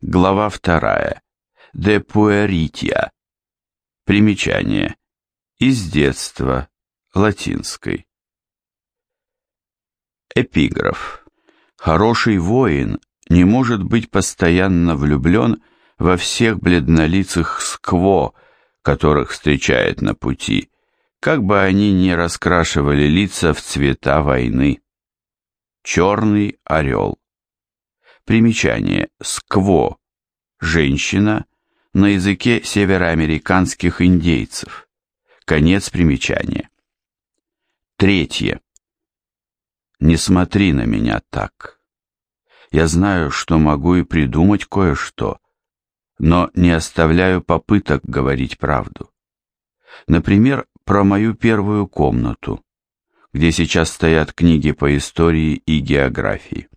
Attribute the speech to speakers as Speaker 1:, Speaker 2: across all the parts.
Speaker 1: Глава вторая. Де пуэрития. Примечание. Из детства. Латинской. Эпиграф. Хороший воин не может быть постоянно влюблен во всех бледнолицых скво, которых встречает на пути, как бы они ни раскрашивали лица в цвета войны. Черный орел. Примечание. Скво. Женщина на языке североамериканских индейцев. Конец примечания. Третье. Не смотри на меня так. Я знаю, что могу и придумать кое-что, но не оставляю попыток говорить правду. Например, про мою первую комнату, где сейчас стоят книги по истории и географии.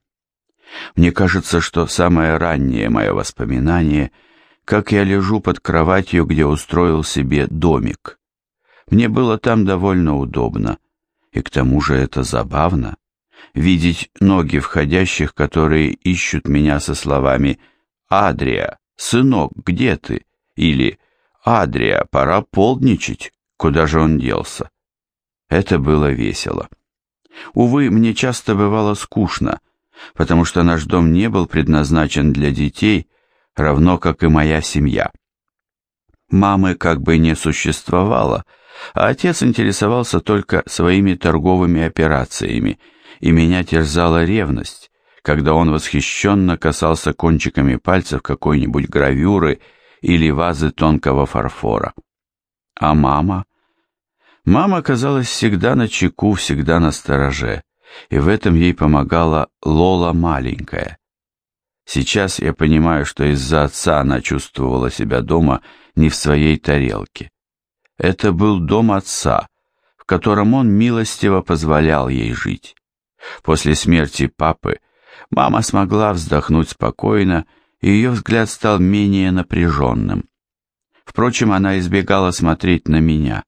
Speaker 1: Мне кажется, что самое раннее мое воспоминание, как я лежу под кроватью, где устроил себе домик. Мне было там довольно удобно, и к тому же это забавно, видеть ноги входящих, которые ищут меня со словами «Адрия, сынок, где ты?» или «Адрия, пора полдничать, куда же он делся?» Это было весело. Увы, мне часто бывало скучно, потому что наш дом не был предназначен для детей, равно как и моя семья. Мамы как бы не существовало, а отец интересовался только своими торговыми операциями, и меня терзала ревность, когда он восхищенно касался кончиками пальцев какой-нибудь гравюры или вазы тонкого фарфора. А мама? Мама казалась всегда на чеку, всегда на стороже и в этом ей помогала Лола маленькая. Сейчас я понимаю, что из-за отца она чувствовала себя дома не в своей тарелке. Это был дом отца, в котором он милостиво позволял ей жить. После смерти папы мама смогла вздохнуть спокойно, и ее взгляд стал менее напряженным. Впрочем, она избегала смотреть на меня.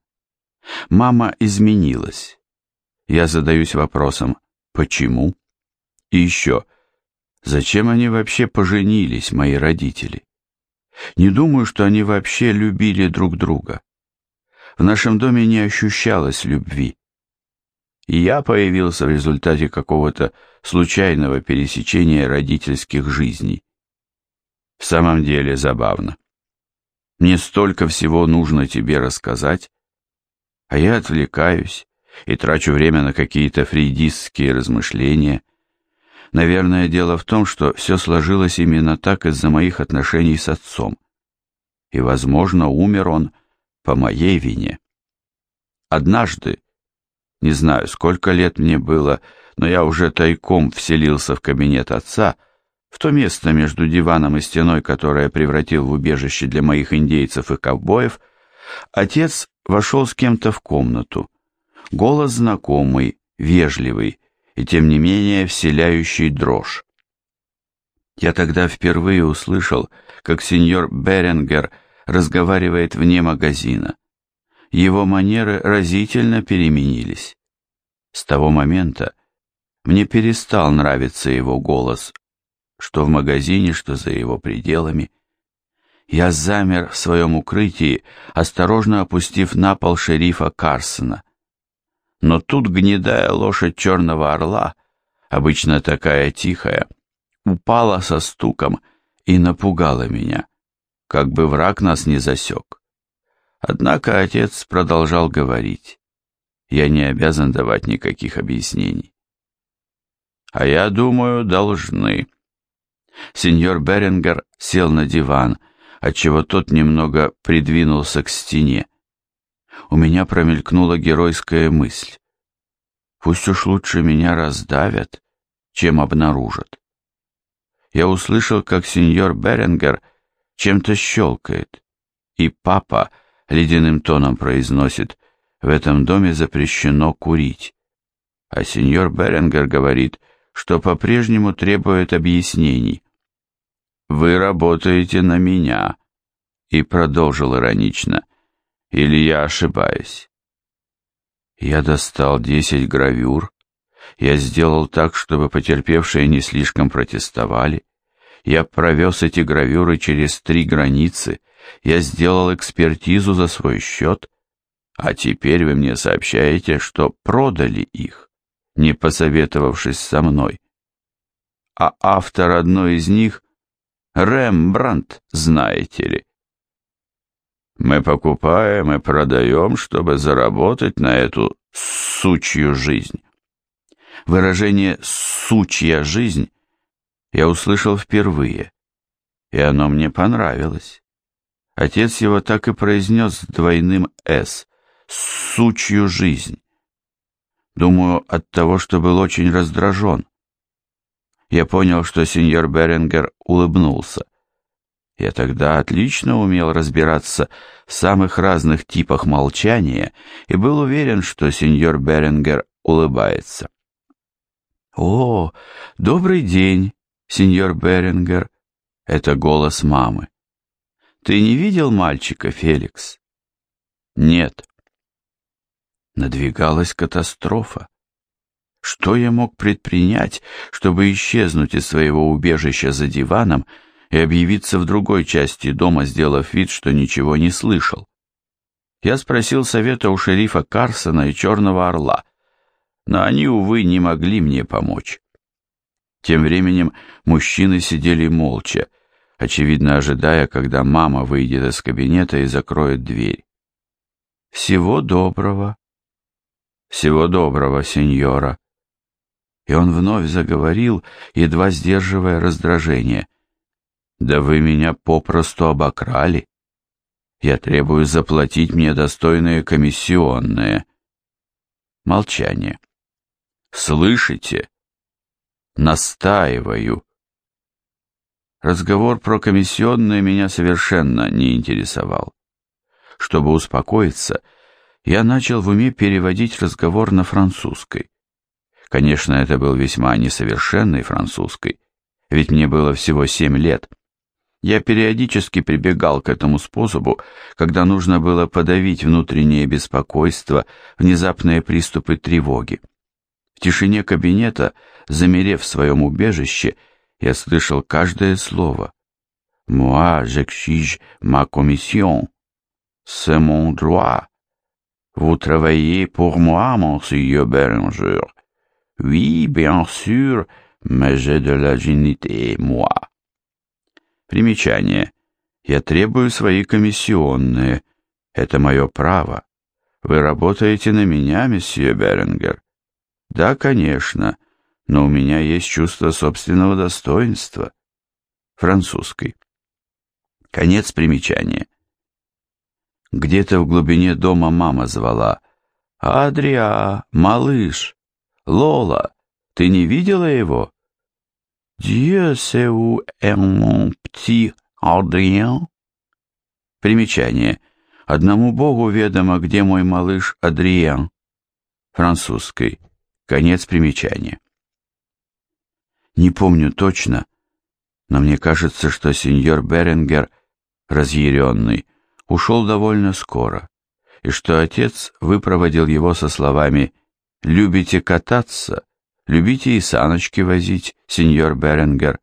Speaker 1: Мама изменилась. Я задаюсь вопросом, почему? И еще, зачем они вообще поженились, мои родители? Не думаю, что они вообще любили друг друга. В нашем доме не ощущалось любви. И я появился в результате какого-то случайного пересечения родительских жизней. В самом деле забавно. Мне столько всего нужно тебе рассказать, а я отвлекаюсь, и трачу время на какие-то фрейдистские размышления. Наверное, дело в том, что все сложилось именно так из-за моих отношений с отцом. И, возможно, умер он по моей вине. Однажды, не знаю, сколько лет мне было, но я уже тайком вселился в кабинет отца, в то место между диваном и стеной, которое превратил в убежище для моих индейцев и ковбоев, отец вошел с кем-то в комнату. Голос знакомый, вежливый и тем не менее вселяющий дрожь. Я тогда впервые услышал, как сеньор Беренгер разговаривает вне магазина. Его манеры разительно переменились. С того момента мне перестал нравиться его голос, что в магазине, что за его пределами. Я замер в своем укрытии, осторожно опустив на пол шерифа Карсона. Но тут гнедая лошадь черного орла, обычно такая тихая, упала со стуком и напугала меня, как бы враг нас не засек. Однако отец продолжал говорить. Я не обязан давать никаких объяснений. А я думаю, должны. Сеньор Берингер сел на диван, отчего тот немного придвинулся к стене у меня промелькнула геройская мысль. Пусть уж лучше меня раздавят, чем обнаружат. Я услышал, как сеньор Беренгер чем-то щелкает, и папа ледяным тоном произносит, в этом доме запрещено курить. А сеньор Беренгер говорит, что по-прежнему требует объяснений. «Вы работаете на меня», и продолжил иронично, или я ошибаюсь? Я достал десять гравюр. Я сделал так, чтобы потерпевшие не слишком протестовали. Я провез эти гравюры через три границы. Я сделал экспертизу за свой счет. А теперь вы мне сообщаете, что продали их, не посоветовавшись со мной. А автор одной из них — Рембрандт, знаете ли. Мы покупаем и продаем, чтобы заработать на эту сучью жизнь. Выражение «сучья жизнь» я услышал впервые, и оно мне понравилось. Отец его так и произнес с двойным «с» — «сучью жизнь». Думаю, от того, что был очень раздражен. Я понял, что сеньор Берингер улыбнулся. Я тогда отлично умел разбираться в самых разных типах молчания и был уверен, что сеньор Берингер улыбается. «О, добрый день, сеньор Берингер!» — это голос мамы. «Ты не видел мальчика, Феликс?» «Нет». Надвигалась катастрофа. Что я мог предпринять, чтобы исчезнуть из своего убежища за диваном и объявиться в другой части дома, сделав вид, что ничего не слышал? Я спросил совета у шерифа Карсона и Черного Орла, но они, увы, не могли мне помочь. Тем временем мужчины сидели молча, очевидно ожидая, когда мама выйдет из кабинета и закроет дверь. «Всего доброго!» «Всего доброго, сеньора!» И он вновь заговорил, едва сдерживая раздражение. «Да вы меня попросту обокрали. Я требую заплатить мне достойные комиссионные». Молчание. «Слышите?» «Настаиваю». Разговор про комиссионные меня совершенно не интересовал. Чтобы успокоиться, я начал в уме переводить разговор на французской. Конечно, это был весьма несовершенный французской, ведь мне было всего семь лет. Я периодически прибегал к этому способу, когда нужно было подавить внутреннее беспокойство, внезапные приступы тревоги. В тишине кабинета, замерев в своем убежище, я слышал каждое слово. «Moi, j'exige ma commission. C'est mon droit. Vous travaillez pour moi, monsieur Berenger. Oui, bien sûr, mais j'ai de la dignité, moi. Примечание. Я требую свои комиссионные. Это мое право. Вы работаете на меня, месье Берингер? Да, конечно, но у меня есть чувство собственного достоинства. Французский. Конец примечания. Где-то в глубине дома мама звала. «Адриа, малыш!» Лола, ты не видела его? Dieu sait où est mon petit Adrien? Примечание. Одному Богу ведомо, где мой малыш Адриен. Французской. Конец примечания. Не помню точно, но мне кажется, что сеньор Беренгер, разъяренный, ушел довольно скоро, и что отец выпроводил его со словами Любите кататься? Любите и саночки возить, сеньор Беренгер?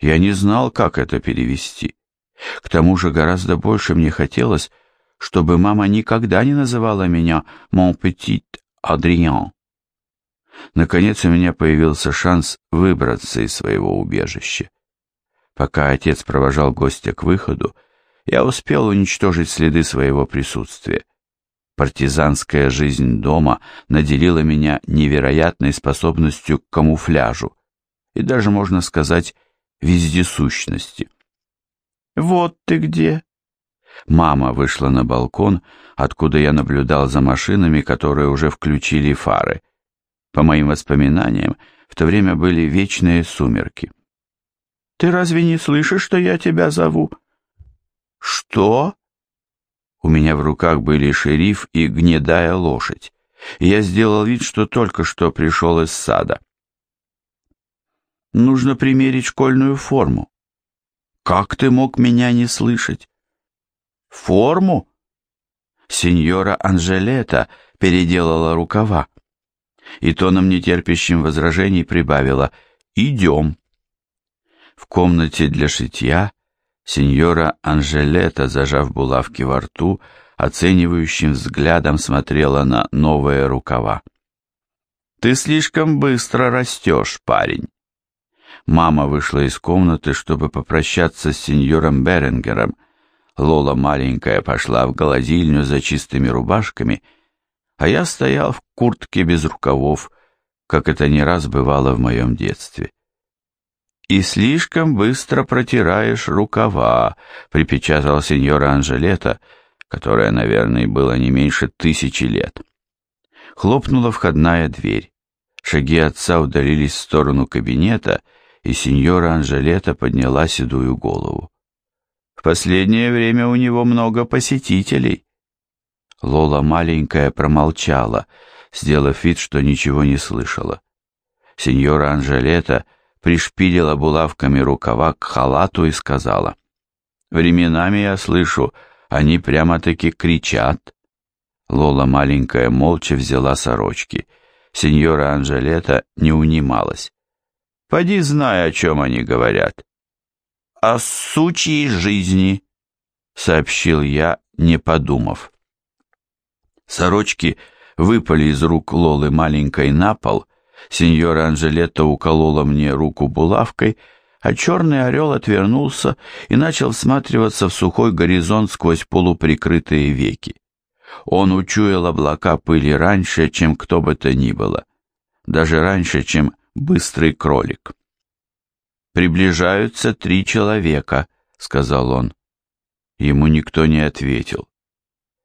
Speaker 1: Я не знал, как это перевести. К тому же гораздо больше мне хотелось, чтобы мама никогда не называла меня «mon petit Адриан». Наконец у меня появился шанс выбраться из своего убежища. Пока отец провожал гостя к выходу, я успел уничтожить следы своего присутствия. Партизанская жизнь дома наделила меня невероятной способностью к камуфляжу и даже, можно сказать, вездесущности. «Вот ты где!» Мама вышла на балкон, откуда я наблюдал за машинами, которые уже включили фары. По моим воспоминаниям, в то время были вечные сумерки. «Ты разве не слышишь, что я тебя зову?» «Что?» У меня в руках были шериф и гнедая лошадь, я сделал вид, что только что пришел из сада. Нужно примерить школьную форму. Как ты мог меня не слышать? Форму? Сеньора Анжелета переделала рукава и тоном нетерпящим возражений прибавила «Идем». В комнате для шитья сеньора Анжелета, зажав булавки во рту, оценивающим взглядом смотрела на новые рукава. «Ты слишком быстро растешь, парень». Мама вышла из комнаты, чтобы попрощаться с сеньором Беренгером. Лола маленькая пошла в голодильню за чистыми рубашками, а я стоял в куртке без рукавов, как это не раз бывало в моем детстве. «И слишком быстро протираешь рукава», — припечатала сеньора Анжелета, которая, наверное, было не меньше тысячи лет. Хлопнула входная дверь. Шаги отца удалились в сторону кабинета, и сеньора Анжелета подняла седую голову. «В последнее время у него много посетителей». Лола маленькая промолчала, сделав вид, что ничего не слышала. Сеньора Анжелета пришпилила булавками рукава к халату и сказала, «Временами я слышу, они прямо-таки кричат». Лола маленькая молча взяла сорочки — Сеньора Анжелета не унималась. «Поди знай, о чем они говорят». «О сучьей жизни», — сообщил я, не подумав. Сорочки выпали из рук Лолы маленькой на пол, сеньора Анжелета уколола мне руку булавкой, а черный орел отвернулся и начал всматриваться в сухой горизонт сквозь полуприкрытые веки. Он учуял облака пыли раньше, чем кто бы то ни было, даже раньше, чем быстрый кролик. «Приближаются три человека», — сказал он. Ему никто не ответил.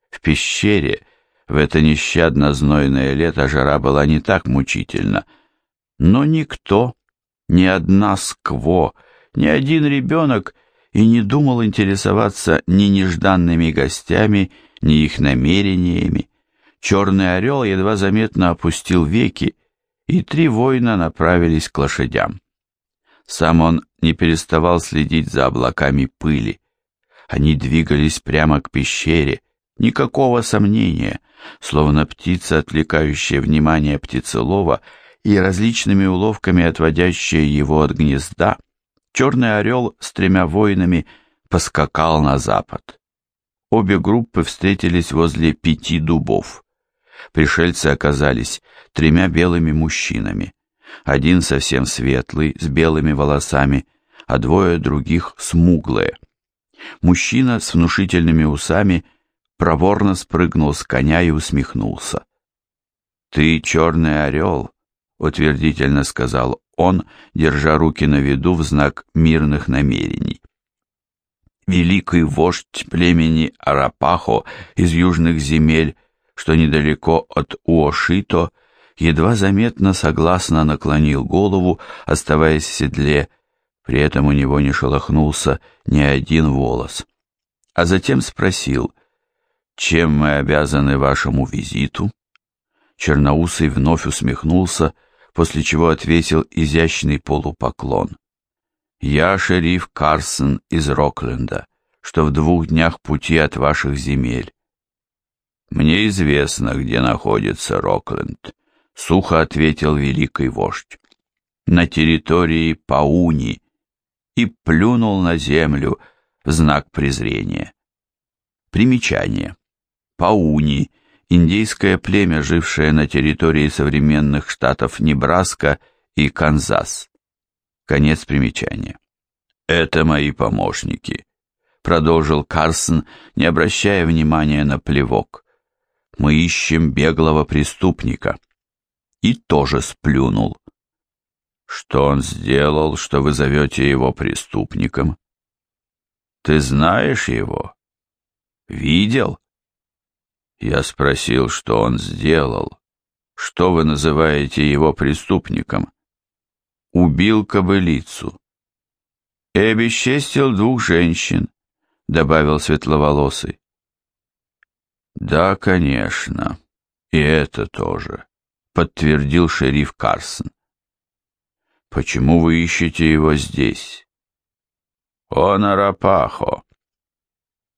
Speaker 1: В пещере в это нещадно знойное лето жара была не так мучительна, но никто, ни одна скво, ни один ребенок и не думал интересоваться ни нежданными гостями, ни их намерениями. Черный орел едва заметно опустил веки, и три воина направились к лошадям. Сам он не переставал следить за облаками пыли. Они двигались прямо к пещере, никакого сомнения, словно птица, отвлекающая внимание птицелова и различными уловками отводящая его от гнезда, черный орел с тремя воинами поскакал на запад. Обе группы встретились возле пяти дубов. Пришельцы оказались тремя белыми мужчинами. Один совсем светлый, с белыми волосами, а двое других смуглые. Мужчина с внушительными усами проворно спрыгнул с коня и усмехнулся. «Ты черный орел», — утвердительно сказал он, держа руки на виду в знак мирных намерений великий вождь племени Арапахо из южных земель, что недалеко от Уошито, едва заметно согласно наклонил голову, оставаясь в седле, при этом у него не шелохнулся ни один волос. А затем спросил, чем мы обязаны вашему визиту? Черноусый вновь усмехнулся, после чего ответил изящный полупоклон. Я шериф Карсон из Рокленда, что в двух днях пути от ваших земель. Мне известно, где находится Рокленд, сухо ответил великий вождь. На территории Пауни и плюнул на землю в знак презрения. Примечание. Пауни – индейское племя, жившее на территории современных штатов Небраска и Канзас. Конец примечания. «Это мои помощники», — продолжил Карсон, не обращая внимания на плевок. «Мы ищем беглого преступника». И тоже сплюнул. «Что он сделал, что вы зовете его преступником?» «Ты знаешь его? Видел?» Я спросил, что он сделал. «Что вы называете его преступником?» убил кобылицу. И обесчестил двух женщин, добавил светловолосый. Да, конечно, и это тоже, подтвердил шериф Карсон. Почему вы ищете его здесь? Он Арапахо.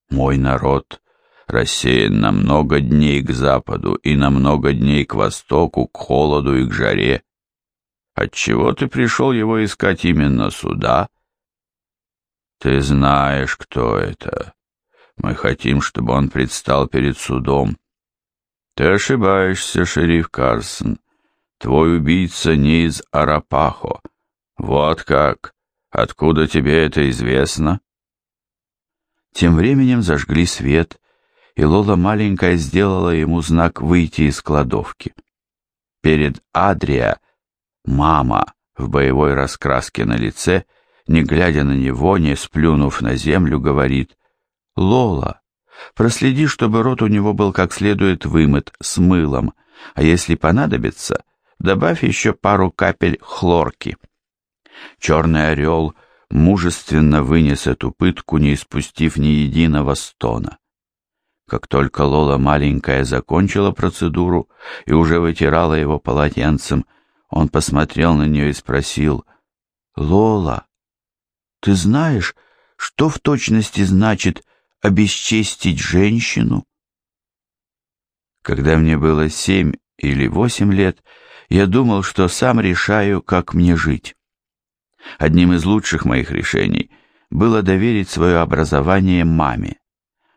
Speaker 1: Мой народ рассеян на много дней к западу и на много дней к востоку, к холоду и к жаре. Отчего ты пришел его искать именно сюда, Ты знаешь, кто это. Мы хотим, чтобы он предстал перед судом. Ты ошибаешься, шериф Карсон. Твой убийца не из Арапахо. Вот как. Откуда тебе это известно? Тем временем зажгли свет, и Лола маленькая сделала ему знак выйти из кладовки. Перед Адрия мама в боевой раскраске на лице, не глядя на него, не сплюнув на землю, говорит «Лола, проследи, чтобы рот у него был как следует вымыт с мылом, а если понадобится, добавь еще пару капель хлорки». Черный орел мужественно вынес эту пытку, не испустив ни единого стона. Как только Лола маленькая закончила процедуру и уже вытирала его полотенцем, он посмотрел на нее и спросил, «Лола, ты знаешь, что в точности значит обесчестить женщину?» Когда мне было семь или восемь лет, я думал, что сам решаю, как мне жить. Одним из лучших моих решений было доверить свое образование маме.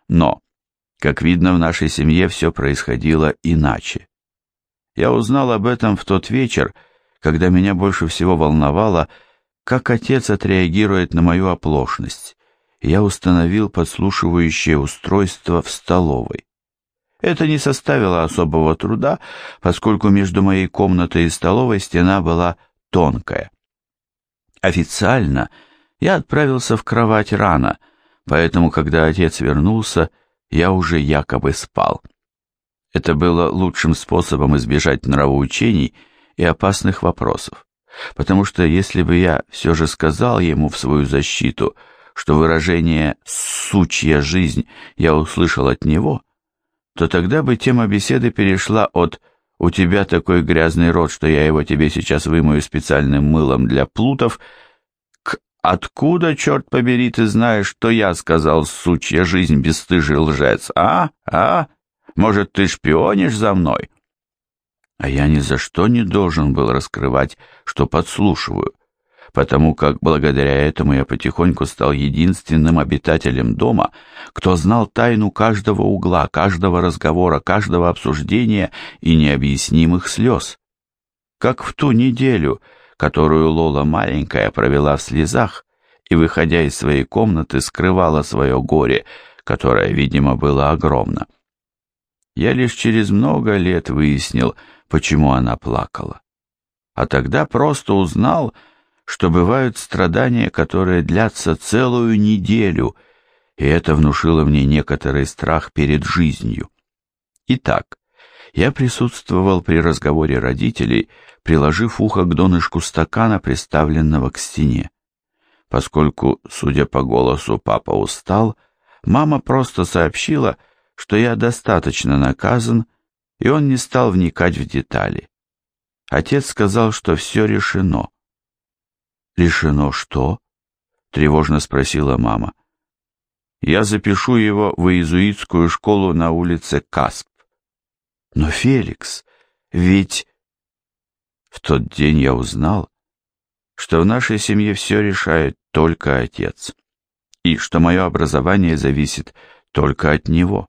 Speaker 1: Но, как видно, в нашей семье все происходило иначе. Я узнал об этом в тот вечер, когда меня больше всего волновало, как отец отреагирует на мою оплошность. Я установил подслушивающее устройство в столовой. Это не составило особого труда, поскольку между моей комнатой и столовой стена была тонкая. Официально я отправился в кровать рано, поэтому, когда отец вернулся, я уже якобы спал. Это было лучшим способом избежать нравоучений и опасных вопросов, потому что если бы я все же сказал ему в свою защиту, что выражение «сучья жизнь» я услышал от него, то тогда бы тема беседы перешла от «у тебя такой грязный рот, что я его тебе сейчас вымою специальным мылом для плутов», «откуда, черт побери, ты знаешь, что я сказал, сучья жизнь, бесстыжий лжец, а? А? Может, ты шпионишь за мной?» А я ни за что не должен был раскрывать, что подслушиваю, потому как благодаря этому я потихоньку стал единственным обитателем дома, кто знал тайну каждого угла, каждого разговора, каждого обсуждения и необъяснимых слез. Как в ту неделю, которую Лола маленькая провела в слезах и, выходя из своей комнаты, скрывала свое горе, которое, видимо, было огромно. Я лишь через много лет выяснил, почему она плакала. А тогда просто узнал, что бывают страдания, которые длятся целую неделю, и это внушило мне некоторый страх перед жизнью. Итак, я присутствовал при разговоре родителей, приложив ухо к донышку стакана, приставленного к стене. Поскольку, судя по голосу, папа устал, мама просто сообщила, что я достаточно наказан, и он не стал вникать в детали. Отец сказал, что все решено. «Решено что?» — тревожно спросила мама. «Я запишу его в иезуитскую школу на улице Касп». «Но, Феликс, ведь...» В тот день я узнал, что в нашей семье все решает только отец, и что мое образование зависит только от него.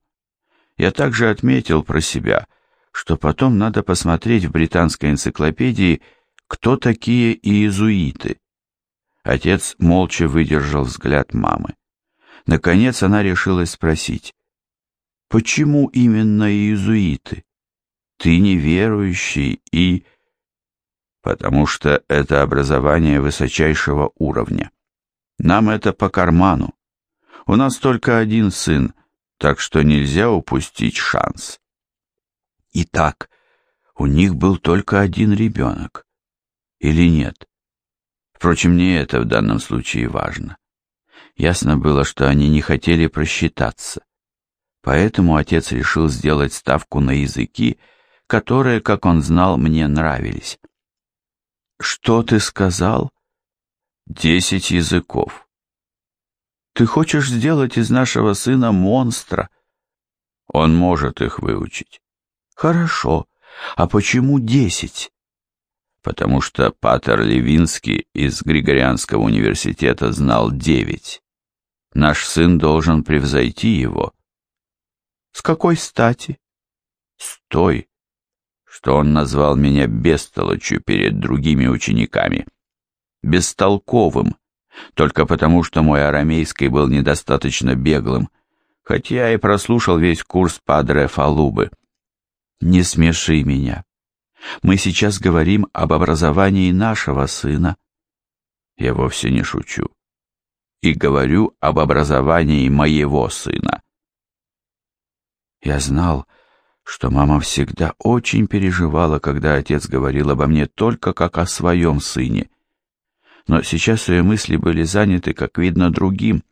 Speaker 1: Я также отметил про себя, что потом надо посмотреть в британской энциклопедии, кто такие иезуиты. Отец молча выдержал взгляд мамы. Наконец она решилась спросить, «Почему именно иезуиты? Ты неверующий и...» «Потому что это образование высочайшего уровня. Нам это по карману. У нас только один сын, так что нельзя упустить шанс». Итак, у них был только один ребенок. Или нет? Впрочем, не это в данном случае важно. Ясно было, что они не хотели просчитаться. Поэтому отец решил сделать ставку на языки, которые, как он знал, мне нравились. «Что ты сказал?» «Десять языков». «Ты хочешь сделать из нашего сына монстра?» «Он может их выучить». Хорошо. А почему десять? Потому что Патер Левинский из Григорианского университета знал девять. Наш сын должен превзойти его.
Speaker 2: С какой стати?
Speaker 1: С той, что он назвал меня бестолочью перед другими учениками. Бестолковым, только потому, что мой арамейский был недостаточно беглым, хотя и прослушал весь курс Падре Фалубы.
Speaker 2: Не смеши меня. Мы сейчас говорим об образовании нашего сына.
Speaker 1: Я вовсе не шучу. И говорю об образовании моего сына.
Speaker 2: Я знал, что мама всегда очень переживала, когда отец говорил обо мне только как о своем сыне. Но сейчас ее мысли были заняты, как видно, другим,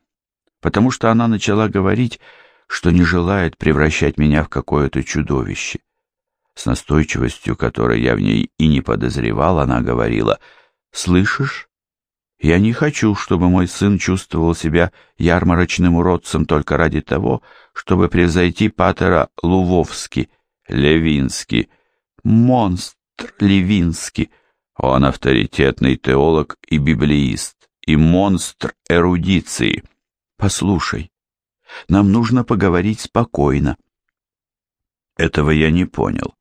Speaker 2: потому что она начала говорить, что не желает превращать меня в какое-то чудовище. С настойчивостью, которой я в ней и не подозревал, она говорила, «Слышишь? Я не хочу, чтобы мой сын чувствовал себя ярмарочным уродцем только ради того, чтобы превзойти патера Лувовски, Левински, монстр Левински. Он авторитетный теолог и библеист, и монстр эрудиции. Послушай, нам нужно поговорить спокойно.
Speaker 1: Этого я не понял.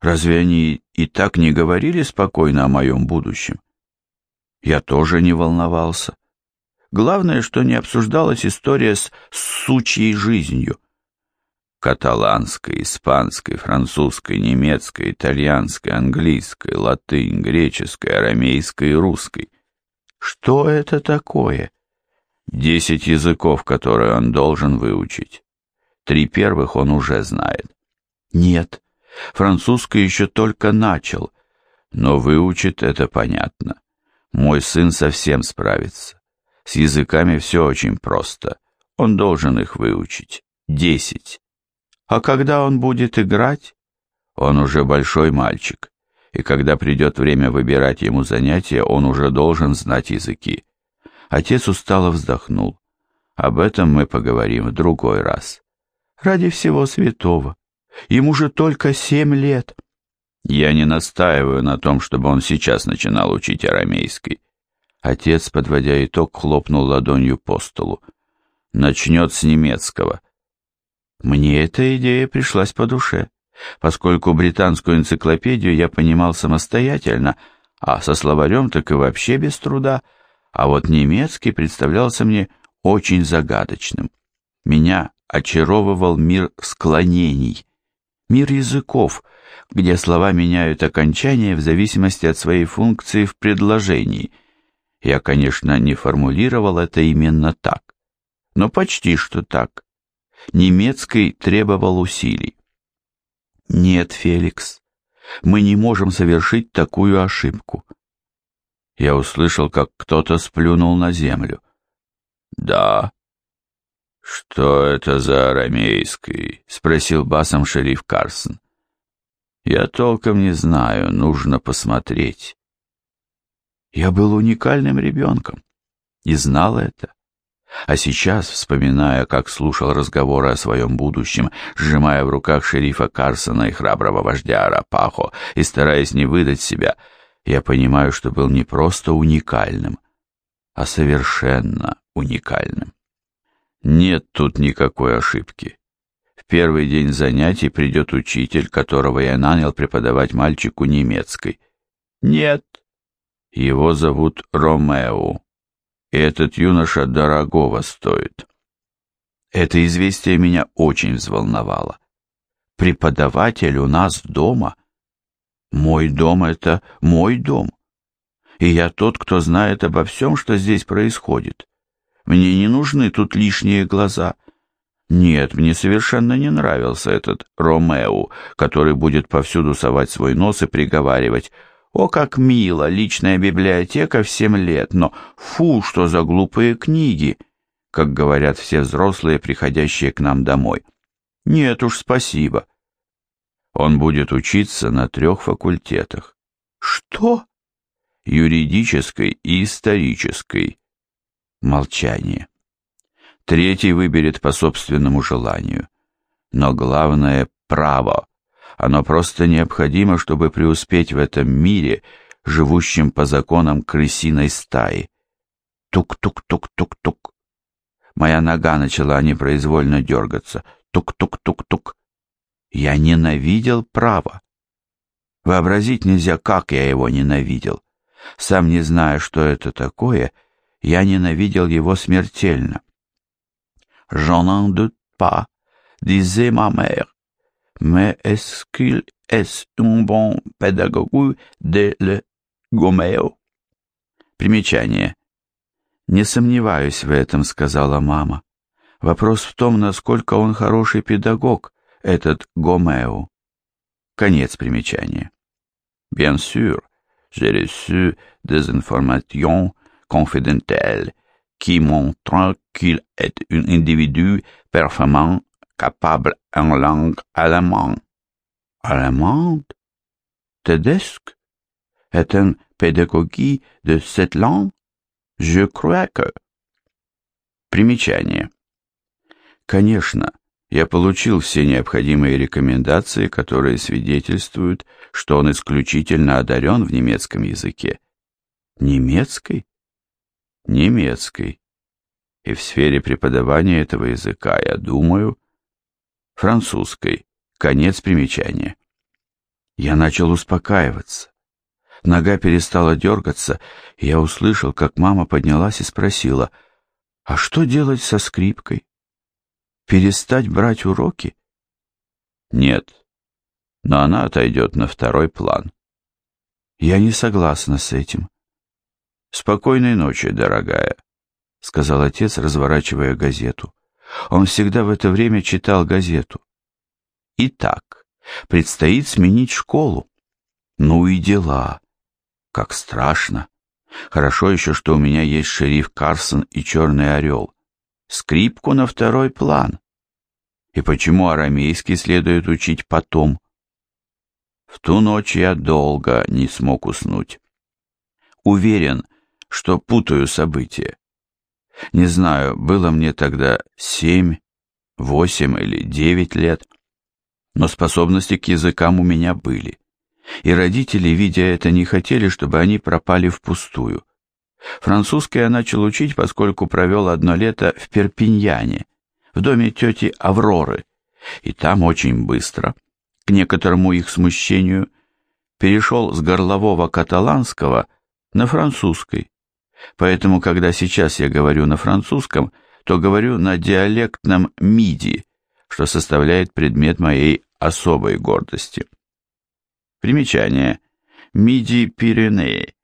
Speaker 1: Разве они и так не говорили спокойно о моем будущем? Я тоже не волновался. Главное, что не обсуждалась история с сучьей жизнью. Каталанской, испанской, французской, немецкой, итальянской, английской, латынь, греческой, арамейской и русской. Что это такое? Десять языков, которые он должен выучить. Три первых он уже знает.
Speaker 2: Нет, французский еще только начал,
Speaker 1: но выучит это понятно. Мой сын совсем справится. С языками все очень просто. Он должен их выучить. Десять.
Speaker 2: А когда он будет играть?
Speaker 1: Он уже большой мальчик, и когда придет время выбирать ему занятия, он уже должен знать языки. Отец устало вздохнул. Об этом мы поговорим в другой раз.
Speaker 2: Ради всего святого. Ему же только семь лет.
Speaker 1: Я не настаиваю на том, чтобы он сейчас начинал учить арамейский. Отец, подводя итог, хлопнул ладонью по столу. Начнет с немецкого.
Speaker 2: Мне эта идея пришлась по душе, поскольку британскую энциклопедию я понимал самостоятельно, а со словарем так и вообще без труда, а вот немецкий представлялся мне очень загадочным. Меня очаровывал мир склонений, мир языков, где слова меняют окончание в зависимости от своей функции в предложении. Я, конечно, не формулировал это именно так, но почти что так. Немецкий требовал усилий. Нет, Феликс, мы не можем совершить такую ошибку. Я услышал, как кто-то сплюнул на землю.
Speaker 1: Да, «Что это за арамейский?» — спросил басом шериф Карсон. «Я толком не знаю, нужно посмотреть».
Speaker 2: Я был уникальным ребенком и знал это. А сейчас, вспоминая, как слушал разговоры о своем будущем, сжимая в руках шерифа Карсона и храброго вождя Арапахо и стараясь не выдать себя, я понимаю, что был не просто уникальным, а совершенно уникальным.
Speaker 1: Нет тут никакой ошибки. В первый день занятий придет учитель, которого я нанял преподавать мальчику немецкой.
Speaker 2: Нет.
Speaker 1: Его зовут Ромео. И этот юноша дорогого стоит.
Speaker 2: Это известие меня очень взволновало. Преподаватель у нас дома. Мой дом — это мой дом. И я тот, кто знает обо всем, что здесь происходит. Мне не нужны тут лишние глаза. Нет, мне совершенно не нравился этот Ромео, который будет повсюду совать свой нос и приговаривать «О, как мило, личная библиотека в семь лет, но фу, что за глупые книги!» как говорят все взрослые, приходящие к нам домой. Нет уж, спасибо.
Speaker 1: Он будет учиться на трех факультетах.
Speaker 2: Что?
Speaker 1: Юридической и исторической,
Speaker 2: Молчание.
Speaker 1: Третий выберет по собственному желанию. Но главное — право. Оно просто необходимо, чтобы преуспеть в этом мире, живущем по законам крысиной стаи. Тук-тук-тук-тук-тук.
Speaker 2: Моя нога начала непроизвольно дергаться. Тук-тук-тук-тук. Я ненавидел право. Вообразить нельзя, как я его ненавидел. Сам не зная, что это такое, я ненавидел его смертельно. «Je n'en doute pas», disait ma mère. «Mais est-ce qu'il est un bon pédagogue de le Гомео?» Примечание. «Не сомневаюсь в этом», — сказала мама. «Вопрос в том, насколько он хороший педагог, этот Гомео». Конец примечания. Bien sûr, j'ai reçu des informations confidentielles qui montrent qu'il est un individu performant capable en langue allemande. Allemande? Tedesque est un pédagogie de cette langue? Je crois que... Примечание. Конечно, я получил все необходимые рекомендации, которые свидетельствуют, что он исключительно одарен в немецком языке. Немецкой? Немецкой. И в сфере преподавания этого языка, я думаю, французской. Конец примечания. Я начал успокаиваться. Нога перестала дергаться, и я услышал, как мама поднялась и спросила, «А что делать со скрипкой? Перестать брать уроки?» «Нет, но она отойдет на второй план». «Я не согласна с этим». «Спокойной ночи, дорогая», — сказал отец, разворачивая газету. Он всегда в это время читал газету. «Итак, предстоит сменить школу. Ну и дела. Как страшно. Хорошо еще, что у меня есть шериф Карсон и черный орел. Скрипку на второй план. И почему арамейский следует учить потом? В ту ночь я долго не смог уснуть. Уверен, что путаю события. Не знаю, было мне тогда семь, восемь или девять лет, но способности к языкам у меня были и родители, видя это, не хотели, чтобы они пропали впустую. Французский я начал учить, поскольку провел одно лето в Перпиньяне, в доме тети Авроры, и там очень быстро, к некоторому их смущению, перешел с горлового каталанского на французский. Поэтому, когда сейчас я говорю на французском, то говорю на диалектном миди, что составляет предмет моей особой гордости. Примечание. Миди-Пиренеи.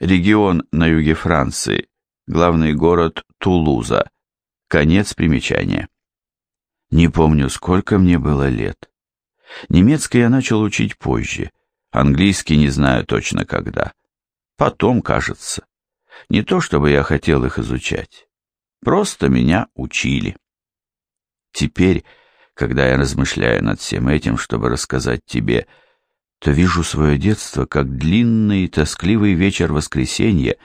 Speaker 2: Регион на юге Франции. Главный город Тулуза. Конец примечания. Не помню, сколько мне было лет. Немецкий я начал учить позже. Английский не знаю точно когда. Потом, кажется. Не то, чтобы я хотел их изучать. Просто меня учили. Теперь, когда я размышляю над всем этим, чтобы рассказать тебе, то вижу свое детство как длинный и тоскливый вечер воскресенья,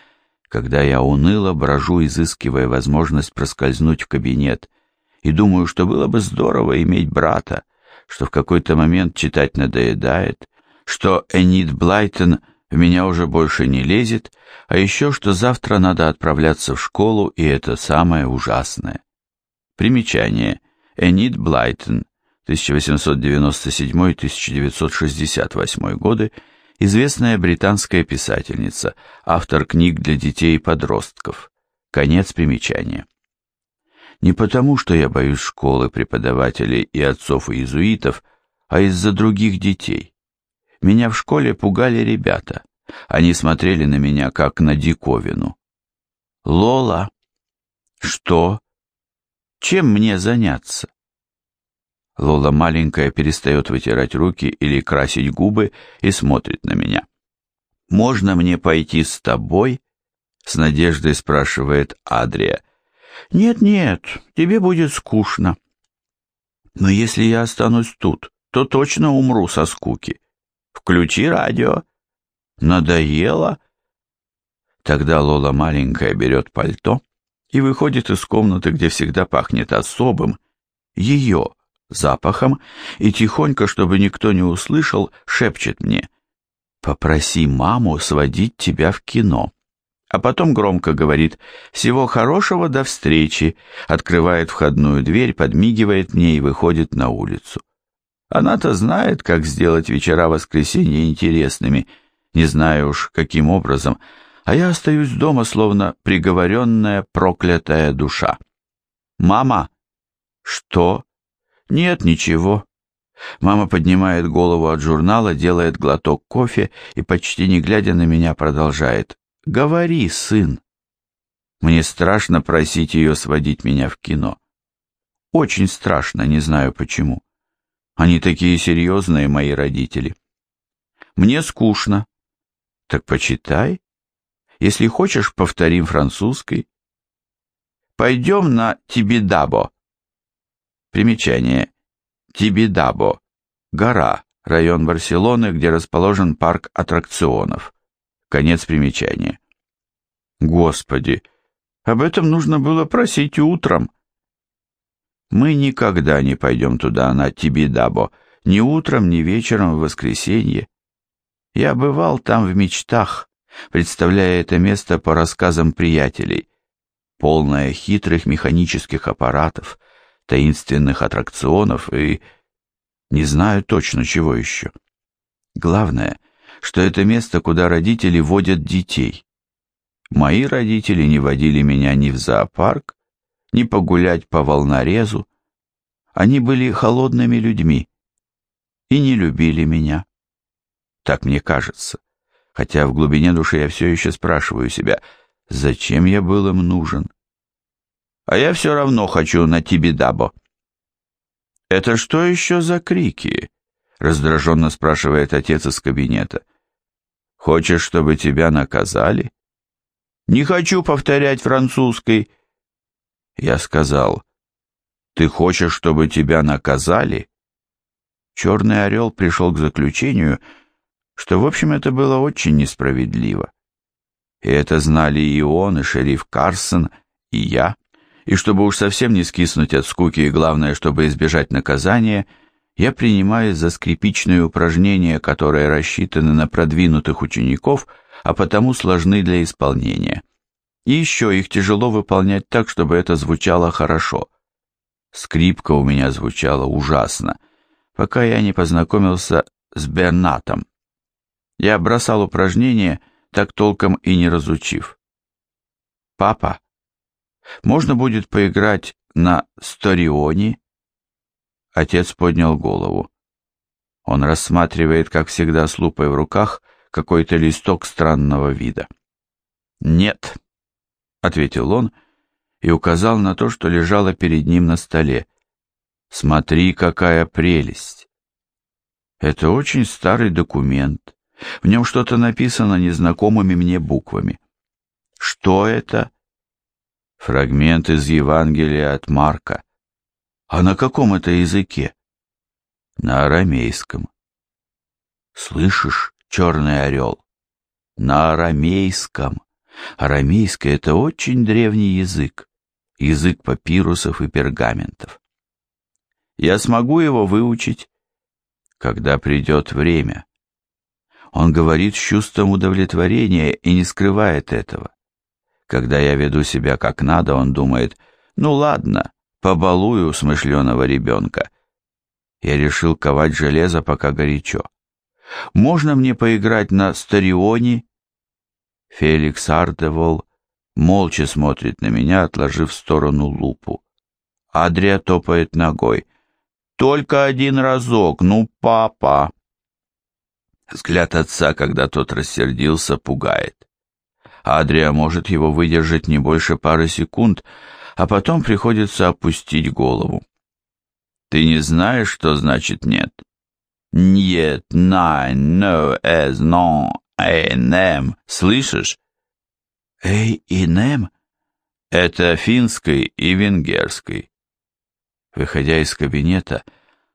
Speaker 2: когда я уныло брожу, изыскивая возможность проскользнуть в кабинет, и думаю, что было бы здорово иметь брата, что в какой-то момент читать надоедает, что Энит Блайтон в меня уже больше не лезет, а еще что завтра надо отправляться в школу, и это самое ужасное. Примечание. Энит Блайтон, 1897-1968 годы, известная британская писательница, автор книг для детей и подростков. Конец примечания. Не потому, что я боюсь школы, преподавателей и отцов иезуитов, а из-за других детей. Меня в школе пугали ребята. Они смотрели на меня, как на диковину. «Лола!» «Что? Чем мне заняться?» Лола маленькая перестает вытирать руки или красить губы и смотрит на меня. «Можно мне пойти с тобой?» — с надеждой спрашивает Адрия. «Нет-нет, тебе будет скучно». «Но если я останусь тут, то точно умру со скуки. Включи радио». «Надоело?» Тогда Лола маленькая берет пальто и выходит из комнаты, где всегда пахнет особым, ее, запахом и тихонько, чтобы никто не услышал, шепчет мне «Попроси маму сводить тебя в кино. а потом громко говорит «Всего хорошего, до встречи», открывает входную дверь, подмигивает мне и выходит на улицу. Она-то знает, как сделать вечера воскресенья интересными, не знаю уж, каким образом, а я остаюсь дома, словно приговоренная проклятая душа. «Мама!» «Что?» «Нет, ничего». Мама поднимает голову от журнала, делает глоток кофе и, почти не глядя на меня, продолжает. Говори, сын. Мне страшно просить ее сводить меня в кино. Очень страшно, не знаю почему. Они такие серьезные, мои родители. Мне скучно. Так почитай. Если хочешь, повторим французской. Пойдем на Тибидабо. Примечание. Тибидабо. Гора, район Барселоны, где расположен парк аттракционов. Конец примечания. Господи, об этом нужно было просить утром. Мы никогда не пойдем туда, на Тибидабо, ни утром, ни вечером в воскресенье. Я бывал там в мечтах, представляя это место по рассказам приятелей, полное хитрых механических аппаратов, таинственных аттракционов и... не знаю точно чего еще. Главное — что это место, куда родители водят детей. Мои родители не водили меня ни в зоопарк, ни погулять по волнорезу. Они были холодными людьми и не любили меня. Так мне кажется. Хотя в глубине души я все еще спрашиваю себя, зачем я был им нужен? А я все равно хочу на Тибидабо. «Это что еще за крики?» — раздраженно спрашивает отец из кабинета. Хочешь, чтобы тебя наказали? Не хочу повторять французской. Я сказал, ты хочешь, чтобы тебя наказали? Черный орел пришел к заключению, что, в общем, это было очень несправедливо. И это знали и он, и шериф Карсон, и я. И чтобы уж совсем не скиснуть от скуки, и главное, чтобы избежать наказания — я принимаю за скрипичные упражнения, которые рассчитаны на продвинутых учеников, а потому сложны для исполнения. И еще их тяжело выполнять так, чтобы это звучало хорошо. Скрипка у меня звучала ужасно, пока я не познакомился с Бернатом. Я бросал упражнения, так толком и не разучив. «Папа, можно будет поиграть на сторионе?» Отец поднял голову. Он рассматривает, как всегда, с лупой в руках, какой-то листок странного вида. «Нет», — ответил он и указал на то, что лежало перед ним на столе. «Смотри, какая прелесть!» Это очень старый документ. В нем что-то написано незнакомыми мне буквами. Что это? Фрагмент из Евангелия от Марка. А на каком это языке? На арамейском. Слышишь, черный орел? На арамейском. Арамейский — это очень древний язык, язык папирусов и пергаментов. Я смогу его выучить, когда придет время. Он говорит с чувством удовлетворения и не скрывает этого. Когда я веду себя как надо, он думает, ну ладно, побалую смышленого ребенка. Я решил ковать железо, пока горячо. Можно мне поиграть на старионе? Феликс Ардевол молча смотрит на меня, отложив в сторону лупу. Адрия топает ногой. «Только один разок, ну, папа!» Взгляд отца, когда тот рассердился, пугает. Адрия может его выдержать не больше пары секунд, а потом приходится опустить голову. Ты не знаешь, что значит нет? Нет, nein, no, es, non, эй, нем. Слышишь? Эй и нем? Это финской и венгерской. Выходя из кабинета,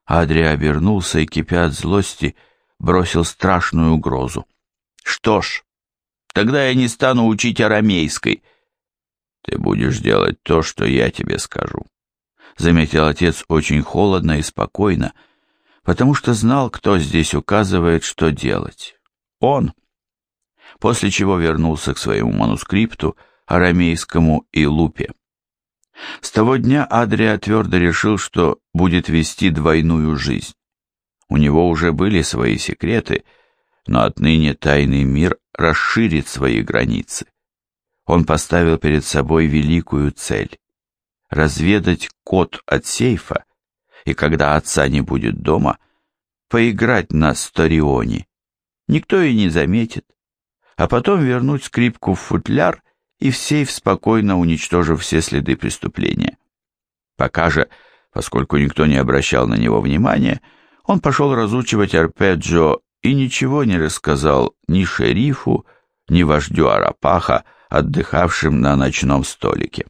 Speaker 2: Адри обернулся и, кипя от злости, бросил страшную угрозу. «Что ж, тогда я не стану учить арамейской. «Ты будешь делать то, что я тебе скажу», — заметил отец очень холодно и спокойно, потому что знал, кто здесь указывает, что делать. Он. После чего вернулся к своему манускрипту, арамейскому и лупе. С того дня Адрия твердо решил, что будет вести двойную жизнь. У него уже были свои секреты, но отныне тайный мир расширит свои границы. Он поставил перед собой великую цель — разведать код от сейфа, и когда отца не будет дома, поиграть на сторионе. Никто и не заметит, а потом вернуть скрипку в футляр и в сейф спокойно уничтожив все следы преступления. Пока же, поскольку никто не обращал на него внимания, он пошел разучивать арпеджио и ничего не рассказал ни шерифу, ни вождю Арапаха, отдыхавшим на ночном столике.